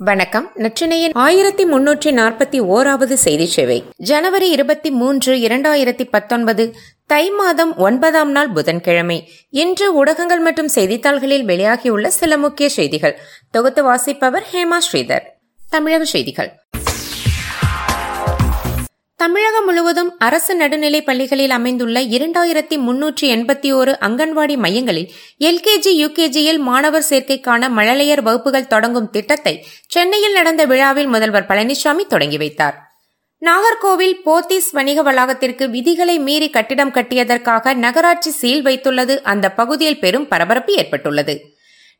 வணக்கம். நச்சினையின் ஆயிரத்தி முன்னூற்றி நாற்பத்தி ஓராவது செய்தி சேவை. ஜனவரி இருபத்தி மூன்று இரண்டாயிரத்தி பத்தொன்பது தை மாதம் ஒன்பதாம் நாள் புதன்கிழமை. இன்று ஊடகங்கள் மற்றும் செய்தித்தாள்களில் வெளியாகியுள்ள சில முக்கிய செய்திகள். தொகுத்து வாசிப்பவர் ஹேமா ஸ்ரீதர். தமிழக செய்திகள். தமிழகம் முழுவதும் அரசு நடுநிலை பள்ளிகளில் அமைந்துள்ள இரண்டாயிரத்தி முன்னூற்றி எண்பத்தி ஓரு அங்கன்வாடி மையங்களில் எல்கேஜி யுகேஜியில் மாணவர் சேர்க்கைக்கான மழலையர் வகுப்புகள் தொடங்கும் திட்டத்தை சென்னையில் நடந்த விழாவில் முதல்வர் பழனிசாமி தொடங்கி வைத்தார். நாகர்கோவில் போத்தீஸ் வணிக வளாகத்திற்கு விதிகளை மீறி கட்டிடம் கட்டியதற்காக நகராட்சி சீல் வைத்துள்ளது. அந்த பகுதியில் பெரும் பரபரப்பு ஏற்பட்டுள்ளது.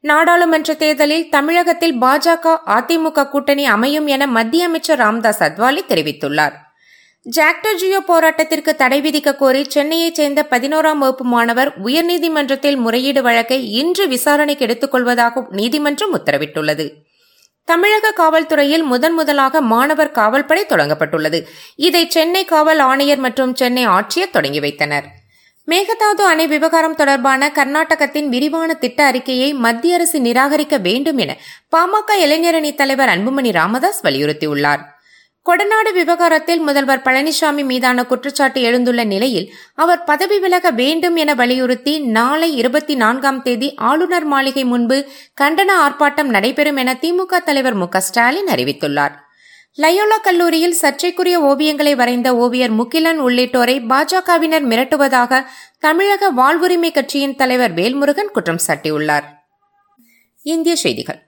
நாடாளுமன்ற தேர்தலில் தமிழகத்தில் பாஜக அதிமுக கூட்டணி அமையும் என மத்திய அமைச்சர் ராம்தாஸ் அத்வாலி தெரிவித்துள்ளார். ஜாக்டோ ஜியோ போராட்டத்திற்கு தடை விதிக்க கோரி சென்னையைச் சேர்ந்த பதினோராம் வகுப்பு மாணவர் உயர்நீதிமன்றத்தில் முறையீடு வழக்கை இன்று விசாரணைக்கு எடுத்துக் கொள்வதாகவும் நீதிமன்றம் உத்தரவிட்டுள்ளது. தமிழக காவல்துறையில் முதன் முதலாக மாணவர் காவல்படை தொடங்கப்பட்டுள்ளது. இதை சென்னை காவல் ஆணையர் மற்றும் சென்னை ஆட்சியர் தொடங்கி வைத்தனர். மேகதாது அணை விவகாரம் தொடர்பான கர்நாடகத்தின் விரிவான திட்ட அறிக்கையை மத்திய அரசு நிராகரிக்க வேண்டும் என பாமக இளைஞரணி தலைவர் அன்புமணி ராமதாஸ் வலியுறுத்தியுள்ளார். கொடநாடு விவகாரத்தில் முதல்வர் பழனிசாமி மீதான குற்றச்சாட்டு எழுந்துள்ள நிலையில் அவர் பதவி விலக வேண்டும் என வலியுறுத்தி நாளை இருபத்தி நான்காம் தேதி ஆளுநர் மாளிகை முன்பு கண்டன ஆர்ப்பாட்டம் நடைபெறும் என திமுக தலைவர் மு ஸ்டாலின் அறிவித்துள்ளார். லயோலா கல்லூரியில் சர்ச்சைக்குரிய ஓவியங்களை வரைந்த ஓவியர் முகிலன் உள்ளிட்டோரை பாஜகவினர் மிரட்டுவதாக தமிழக வாழ்வுரிமை கட்சியின் தலைவர் வேல்முருகன் குற்றம் சாட்டியுள்ளார். இந்திய செய்திகள்.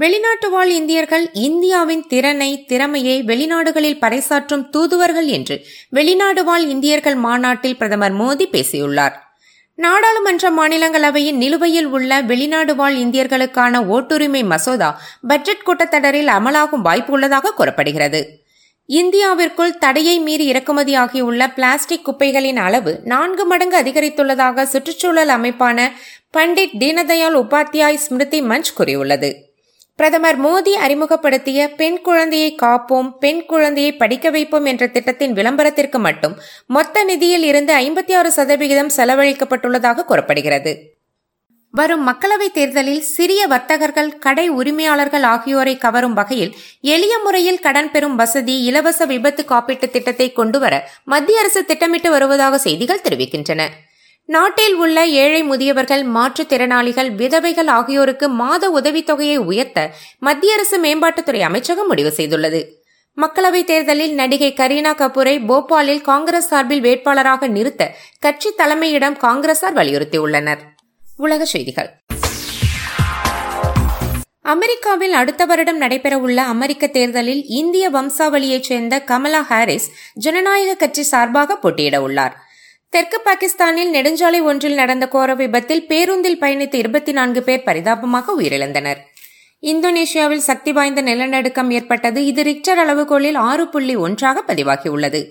வெளிநாட்டு வாழ் இந்தியர்கள் இந்தியாவின் திறனை திறமையை வெளிநாடுகளில் பறைசாற்றும் தூதுவர்கள் என்று வெளிநாடு வாழ் இந்தியர்கள் மாநாட்டில் பிரதமர் மோடி பேசியுள்ளார். நாடாளுமன்ற மாநிலங்களவையின் நிலுவையில் உள்ள வெளிநாடு வாழ் இந்தியர்களுக்கான ஓட்டுரிமை மசோதா பட்ஜெட் கூட்டத்தொடரில் அமலாகும் வாய்ப்பு உள்ளதாக கூறப்படுகிறது. இந்தியாவிற்குள் தடையை மீறி இறக்குமதியாகியுள்ள பிளாஸ்டிக் குப்பைகளின் அளவு நான்கு மடங்கு அதிகரித்துள்ளதாக சுற்றுச்சூழல் அமைப்பான பண்டிட் தீனதயாள் உபாத்யாய் ஸ்மிருதி மஞ்ச் கூறியுள்ளது. பிரதமர் மோடி அறிமுகப்படுத்திய பெண் குழந்தையை காப்போம் பெண் குழந்தையை படிக்க வைப்போம் என்ற திட்டத்தின் விளம்பரத்திற்கு மட்டும் மொத்த நிதியில் இருந்து ஐம்பத்தி ஆறு சதவிகிதம் செலவழிக்கப்பட்டுள்ளதாக கூறப்படுகிறது. வரும் மக்களவைத் தேர்தலில் சிறிய வர்த்தகர்கள் கடை உரிமையாளர்கள் ஆகியோரை கவரும் வகையில் எளிய முறையில் கடன் பெறும் வசதி இலவச விபத்து காப்பீட்டு திட்டத்தை கொண்டுவர மத்திய அரசு திட்டமிட்டு வருவதாக செய்திகள் தெரிவிக்கின்றன. நாட்டில் உள்ள ஏழை முதியவர்கள் மாற்றுத்திறனாளிகள் விதவைகள் ஆகியோருக்கு மாத உதவித்தொகையை உயர்த்த மத்திய அரசு மேம்பாட்டுத்துறை அமைச்சகம் முடிவு செய்துள்ளது. மக்களவைத் தேர்தலில் நடிகை கரீனா கபூரை போபாலில் காங்கிரஸ் சார்பில் வேட்பாளராக நிறுத்த கட்சி தலைமையிடம் காங்கிரசார் வலியுறுத்தியுள்ளனர். உலக செய்திகள். அமெரிக்காவில் அடுத்த வருடம் நடைபெறவுள்ள அமெரிக்க தேர்தலில் இந்திய வம்சாவளியைச் சேர்ந்த கமலா ஹாரிஸ் ஜனநாயக கட்சி சார்பாக போட்டியிட உள்ளார். தெற்கு பாகிஸ்தானில் நெடுஞ்சாலை ஒன்றில் நடந்த கோர விபத்தில் பேருந்தில் பயணித்த இருபத்தி நான்கு பேர் பரிதாபமாக உயிரிழந்தனர். இந்தோனேஷியாவில் சக்தி வாய்ந்த நிலநடுக்கம் ஏற்பட்டது. இது ரிக்டர் அளவுகோலில் ஆறு புள்ளி ஒன்றாக பதிவாகியுள்ளது.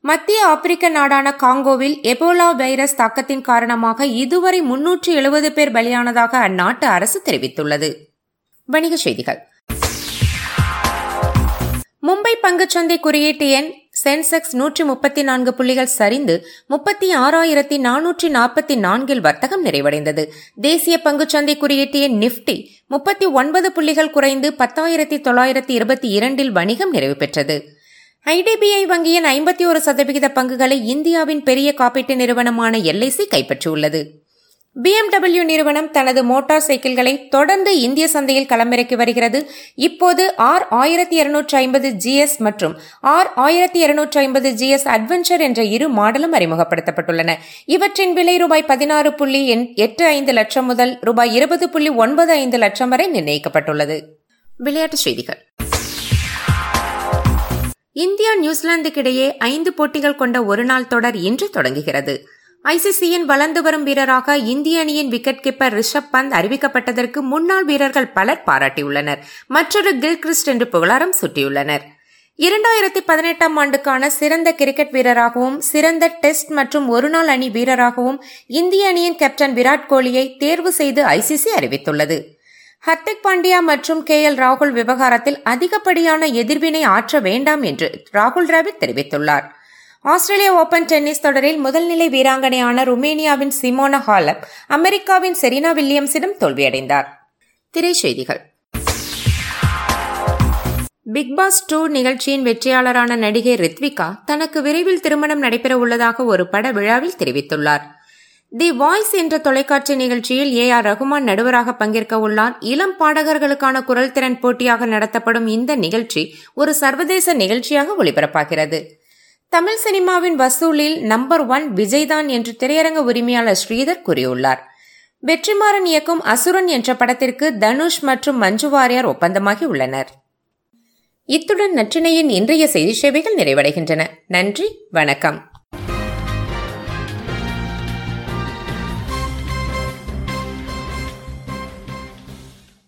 மத்திய ஆப்பிரிக்க நாடான காங்கோவில் எபோலா வைரஸ் தாக்கத்தின் காரணமாக இதுவரை முன்னூற்று எழுபது பேர் பலியானதாக அந்நாட்டு அரசு தெரிவித்துள்ளது. வணிகச் செய்திகள். மும்பை பங்குச்சந்தை குறியீட்டு எண் சென்செக்ஸ் நூற்றி முப்பத்தி நான்கு புள்ளிகள் சரிந்து முப்பத்தி ஆறாயிரத்தி நானூற்றி நாற்பத்தி நான்கில் வர்த்தகம் நிறைவடைந்தது. தேசிய பங்குச்சந்தை குறியீட்டிய நிப்டி முப்பத்தி ஒன்பது புள்ளிகள் குறைந்து பத்தாயிரத்தி தொள்ளாயிரத்தி இருபத்தி இரண்டில் வணிகம் நிறைவு பெற்றது. ஐடிபிஐ வங்கியின் ஐம்பத்தி ஒரு சதவிகித பங்குகளை இந்தியாவின் பெரிய காப்பீட்டு நிறுவனமான எல்ஐசி கைப்பற்றியுள்ளது. பிஎம்டபிள்யூ நிறுவனம் தனது மோட்டார் சைக்கிள்களை தொடர்ந்து இந்திய சந்தையில் களமிறக்கி வருகிறது. இப்போது ஆர் ஆயிரத்தி இருநூற்றி ஐம்பது ஜிஎஸ் மற்றும் ஆர் ஆயிரத்தி இருநூற்றி ஐம்பது ஜிஎஸ் அட்வென்ச்சர் என்ற இரு மாடலும் அறிமுகப்படுத்தப்பட்டுள்ளன. இவற்றின் விலை ரூபாய் பதினாறு புள்ளி எட்டு ஐந்து லட்சம் முதல் ரூபாய் இருபது புள்ளி ஒன்பது ஐந்து லட்சம் வரை நிர்ணயிக்கப்பட்டுள்ளது. விளையாட்டுச் செய்திகள். இந்தியா நியூசிலாந்துக்கிடையே ஐந்து போட்டிகள் கொண்ட ஒருநாள் தொடர் இன்று தொடங்குகிறது. ஐசிசியின் வளர்ந்து வரும் வீரராக இந்திய அணியின் விக்கெட் கீப்பர் ரிஷப் பந்த் அறிவிக்கப்பட்டதற்கு முன்னாள் வீரர்கள் பலர் பாராட்டியுள்ளனர். மற்றொரு கில் கிறிஸ்ட் என்று புகழாரம் சுட்டியுள்ளனர். இரண்டாயிரத்தி பதினெட்டாம் ஆண்டுக்கான சிறந்த கிரிக்கெட் வீரராகவும் சிறந்த டெஸ்ட் மற்றும் ஒருநாள் அணி வீரராகவும் இந்திய அணியின் கேப்டன் விராட் கோலியை தேர்வு செய்து ஐசிசி அறிவித்துள்ளது. ஹர்திக் பாண்டியா மற்றும் கே எல் ராகுல் விவகாரத்தில் அதிகப்படியான எதிர்வினை ஆற்ற வேண்டாம் என்று ராகுல் டிராவிட் தெரிவித்துள்ளார். ஆஸ்திரேலிய ஓபன் டென்னிஸ் தொடரில் முதல்நிலை வீராங்கனையான ருமேனியாவின் சிமோனா ஹாலப் அமெரிக்காவின் செரீனா வில்லியம்ஸிடம் தோல்வியடைந்தார். திரைச்செய்திகள் பிக் பாஸ் டூ நிகழ்ச்சியின் வெற்றியாளரான நடிகை ரித்விகா தனக்கு விரைவில் திருமணம் நடைபெற உள்ளதாக ஒரு பட விழாவில் தெரிவித்துள்ளார். தி வாய்ஸ் என்ற தொலைக்காட்சி நிகழ்ச்சியில் ஏ ஆர் ரகுமான் நடுவராக பங்கேற்க உள்ளார். இளம் பாடகர்களுக்கான குரல் திறன் போட்டியாக நடத்தப்படும் இந்த நிகழ்ச்சி ஒரு சர்வதேச நிகழ்ச்சியாக ஒளிபரப்பாகிறது. தமிழ் சினிமாவின் வசூலில் நம்பர் ஒன் விஜய்தான் என்று திரையரங்க உரிமையாளர் ஸ்ரீதர் கூறியுள்ளார். வெற்றிமாறன் இயக்கும் அசுரன் என்ற படத்திற்கு தனுஷ் மற்றும் மஞ்சு வாரியார் ஒப்பந்தமாகி உள்ளனர். இத்துடன் நற்றினையின் இன்றைய செய்தி சேவைகள் நிறைவடைகின்றன. நன்றி வணக்கம்.